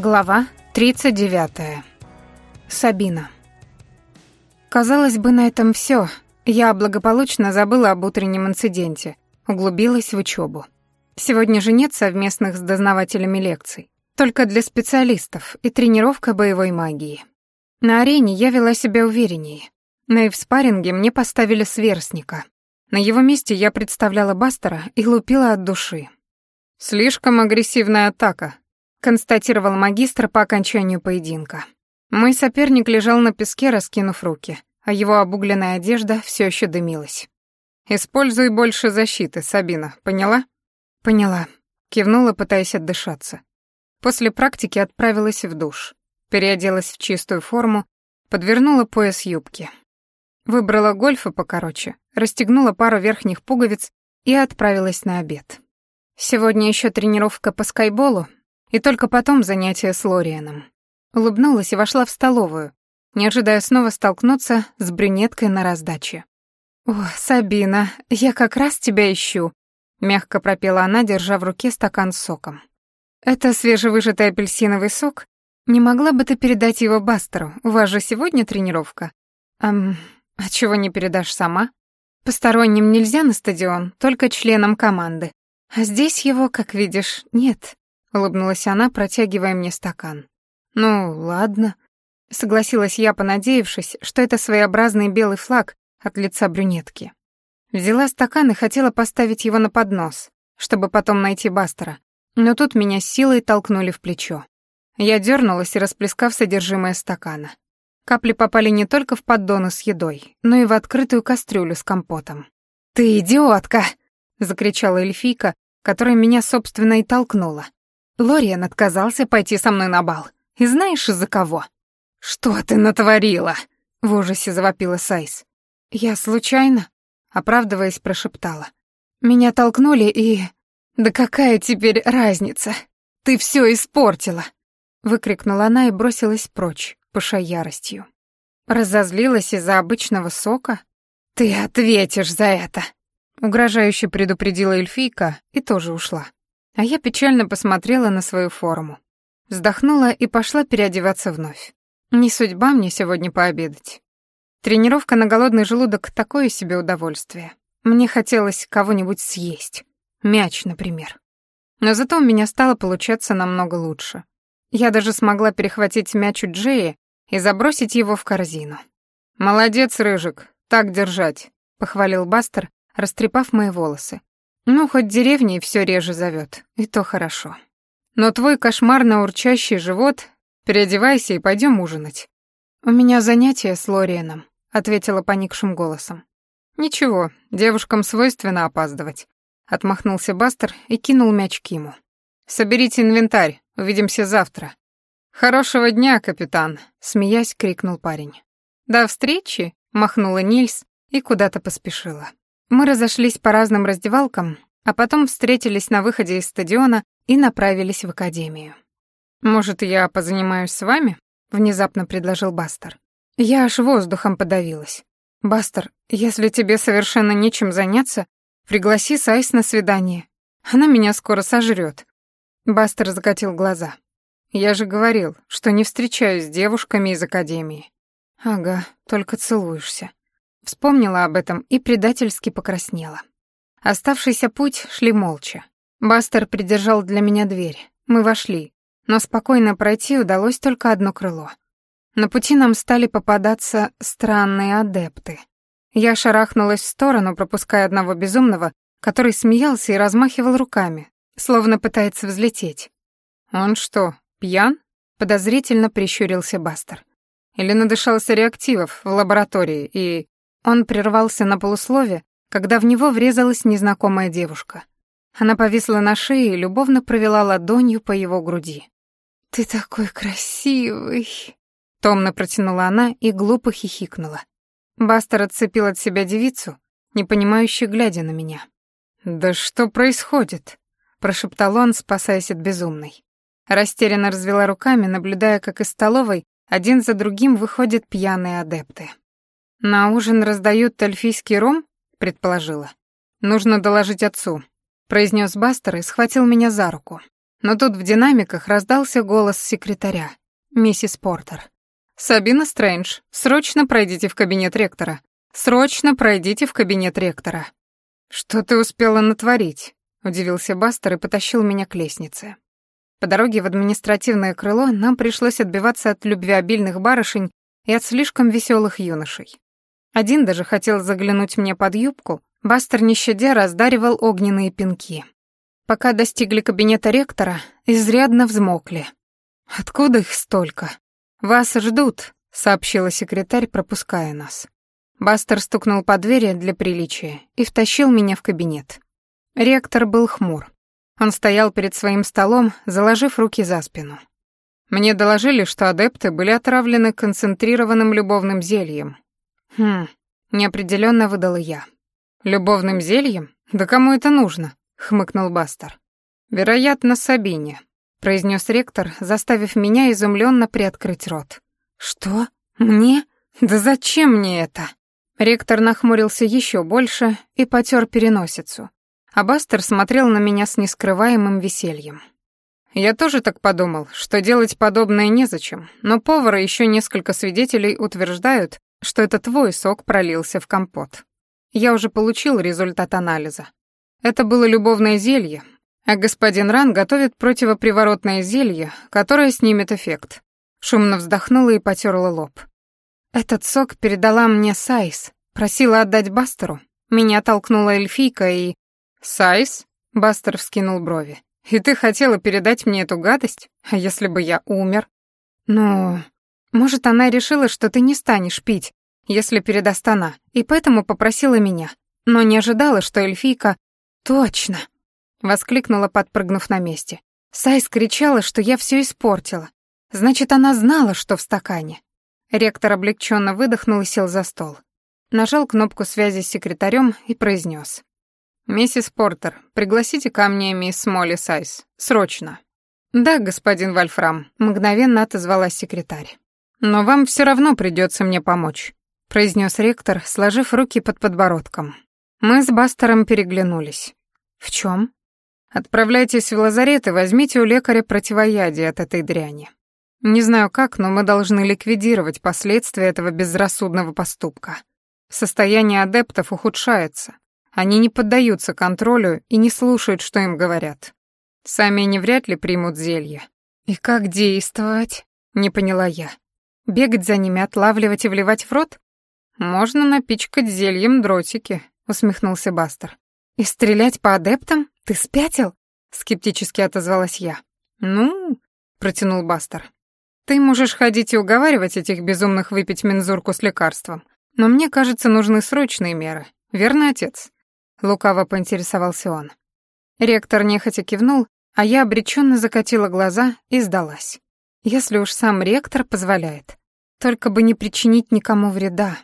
Глава 39. Сабина. Казалось бы, на этом все. Я благополучно забыла об утреннем инциденте, углубилась в учебу. Сегодня же нет совместных с дознавателями лекций, только для специалистов и тренировка боевой магии. На арене я вела себя увереннее, но и в спарринге мне поставили сверстника. На его месте я представляла Бастера и лупила от души. «Слишком агрессивная атака», констатировал магистр по окончанию поединка. Мой соперник лежал на песке, раскинув руки, а его обугленная одежда все еще дымилась. «Используй больше защиты, Сабина, поняла?» «Поняла», — кивнула, пытаясь отдышаться. После практики отправилась в душ, переоделась в чистую форму, подвернула пояс юбки. Выбрала гольфы покороче, расстегнула пару верхних пуговиц и отправилась на обед. Сегодня еще тренировка по скайболу, и только потом занятие с Лорианом. Улыбнулась и вошла в столовую, не ожидая снова столкнуться с брюнеткой на раздаче. «О, Сабина, я как раз тебя ищу», — мягко пропела она, держа в руке стакан с соком. «Это свежевыжатый апельсиновый сок? Не могла бы ты передать его Бастеру? У вас же сегодня тренировка». «Эм, а чего не передашь сама?» «Посторонним нельзя на стадион, только членам команды. А здесь его, как видишь, нет. — улыбнулась она, протягивая мне стакан. «Ну, ладно», — согласилась я, понадеявшись, что это своеобразный белый флаг от лица брюнетки. Взяла стакан и хотела поставить его на поднос, чтобы потом найти Бастера, но тут меня силой толкнули в плечо. Я дернулась, расплескав содержимое стакана. Капли попали не только в поддоны с едой, но и в открытую кастрюлю с компотом. «Ты идиотка!» — закричала эльфийка, которая меня, собственно, и толкнула. Лориан отказался пойти со мной на бал. И знаешь, из-за кого? «Что ты натворила?» — в ужасе завопила Сайс. «Я случайно?» — оправдываясь, прошептала. «Меня толкнули и...» «Да какая теперь разница? Ты все испортила!» — выкрикнула она и бросилась прочь, пыша яростью. Разозлилась из-за обычного сока? «Ты ответишь за это!» Угрожающе предупредила эльфийка и тоже ушла. А я печально посмотрела на свою форму. Вздохнула и пошла переодеваться вновь. Не судьба мне сегодня пообедать. Тренировка на голодный желудок — такое себе удовольствие. Мне хотелось кого-нибудь съесть. Мяч, например. Но зато у меня стало получаться намного лучше. Я даже смогла перехватить мяч у Джея и забросить его в корзину. «Молодец, Рыжик, так держать», — похвалил Бастер, растрепав мои волосы. Ну, хоть деревней все реже зовет, и то хорошо. Но твой кошмарно урчащий живот, переодевайся и пойдем ужинать. У меня занятие с Лорианом, ответила поникшим голосом. Ничего, девушкам свойственно опаздывать. Отмахнулся Бастер и кинул мяч Киму. Соберите инвентарь, увидимся завтра. Хорошего дня, капитан, смеясь, крикнул парень. До встречи, махнула Нильс и куда-то поспешила. Мы разошлись по разным раздевалкам, а потом встретились на выходе из стадиона и направились в академию. «Может, я позанимаюсь с вами?» — внезапно предложил Бастер. Я аж воздухом подавилась. «Бастер, если тебе совершенно нечем заняться, пригласи Сайс на свидание. Она меня скоро сожрет. Бастер закатил глаза. «Я же говорил, что не встречаюсь с девушками из академии». «Ага, только целуешься». Вспомнила об этом и предательски покраснела. Оставшийся путь шли молча. Бастер придержал для меня дверь. Мы вошли, но спокойно пройти удалось только одно крыло. На пути нам стали попадаться странные адепты. Я шарахнулась в сторону, пропуская одного безумного, который смеялся и размахивал руками, словно пытается взлететь. «Он что, пьян?» — подозрительно прищурился Бастер. «Или надышался реактивов в лаборатории и...» Он прервался на полуслове, когда в него врезалась незнакомая девушка. Она повисла на шее и любовно провела ладонью по его груди. «Ты такой красивый!» Томно протянула она и глупо хихикнула. Бастер отцепил от себя девицу, непонимающе глядя на меня. «Да что происходит?» — прошептал он, спасаясь от безумной. Растерянно развела руками, наблюдая, как из столовой один за другим выходят пьяные адепты. «На ужин раздают эльфийский ром?» — предположила. «Нужно доложить отцу», — произнес Бастер и схватил меня за руку. Но тут в динамиках раздался голос секретаря, миссис Портер. «Сабина Стрэндж, срочно пройдите в кабинет ректора. Срочно пройдите в кабинет ректора». «Что ты успела натворить?» — удивился Бастер и потащил меня к лестнице. По дороге в административное крыло нам пришлось отбиваться от любвеобильных барышень и от слишком веселых юношей. Один даже хотел заглянуть мне под юбку, Бастер не щадя раздаривал огненные пинки. Пока достигли кабинета ректора, изрядно взмокли. «Откуда их столько?» «Вас ждут», — сообщила секретарь, пропуская нас. Бастер стукнул по двери для приличия и втащил меня в кабинет. Ректор был хмур. Он стоял перед своим столом, заложив руки за спину. Мне доложили, что адепты были отравлены концентрированным любовным зельем. Хм, неопределенно выдала я. Любовным зельем? Да кому это нужно? хмыкнул Бастер. Вероятно, Сабине, произнес ректор, заставив меня изумленно приоткрыть рот. Что? Мне? Да зачем мне это? Ректор нахмурился еще больше и потер переносицу а Бастер смотрел на меня с нескрываемым весельем. Я тоже так подумал, что делать подобное незачем, но повар и еще несколько свидетелей утверждают, что это твой сок пролился в компот. Я уже получил результат анализа. Это было любовное зелье, а господин Ран готовит противоприворотное зелье, которое снимет эффект. Шумно вздохнула и потерла лоб. Этот сок передала мне Сайс, просила отдать Бастеру. Меня толкнула эльфийка и... «Сайс?» — Бастер вскинул брови. «И ты хотела передать мне эту гадость? А если бы я умер?» «Ну, может, она решила, что ты не станешь пить, если передаст она, и поэтому попросила меня, но не ожидала, что эльфийка... Точно!» — воскликнула, подпрыгнув на месте. Сайс кричала, что я все испортила. Значит, она знала, что в стакане. Ректор облегченно выдохнул и сел за стол. Нажал кнопку связи с секретарем и произнес: «Миссис Портер, пригласите ко мне мисс Молли Сайс. Срочно». «Да, господин Вольфрам», — мгновенно отозвалась секретарь. «Но вам все равно придется мне помочь», — произнес ректор, сложив руки под подбородком. Мы с Бастером переглянулись. «В чем? «Отправляйтесь в лазарет и возьмите у лекаря противоядие от этой дряни. Не знаю как, но мы должны ликвидировать последствия этого безрассудного поступка. Состояние адептов ухудшается, они не поддаются контролю и не слушают, что им говорят. Сами они вряд ли примут зелье. И как действовать? Не поняла я. Бегать за ними, отлавливать и вливать в рот? Можно напичкать зельем дротики, усмехнулся Бастер. И стрелять по адептам? Ты спятил? Скептически отозвалась я. Ну, протянул Бастер. Ты можешь ходить и уговаривать этих безумных выпить мензурку с лекарством, но мне кажется, нужны срочные меры. Верно, отец? Лукаво поинтересовался он. Ректор нехотя кивнул, а я обреченно закатила глаза и сдалась. Если уж сам ректор позволяет. Только бы не причинить никому вреда.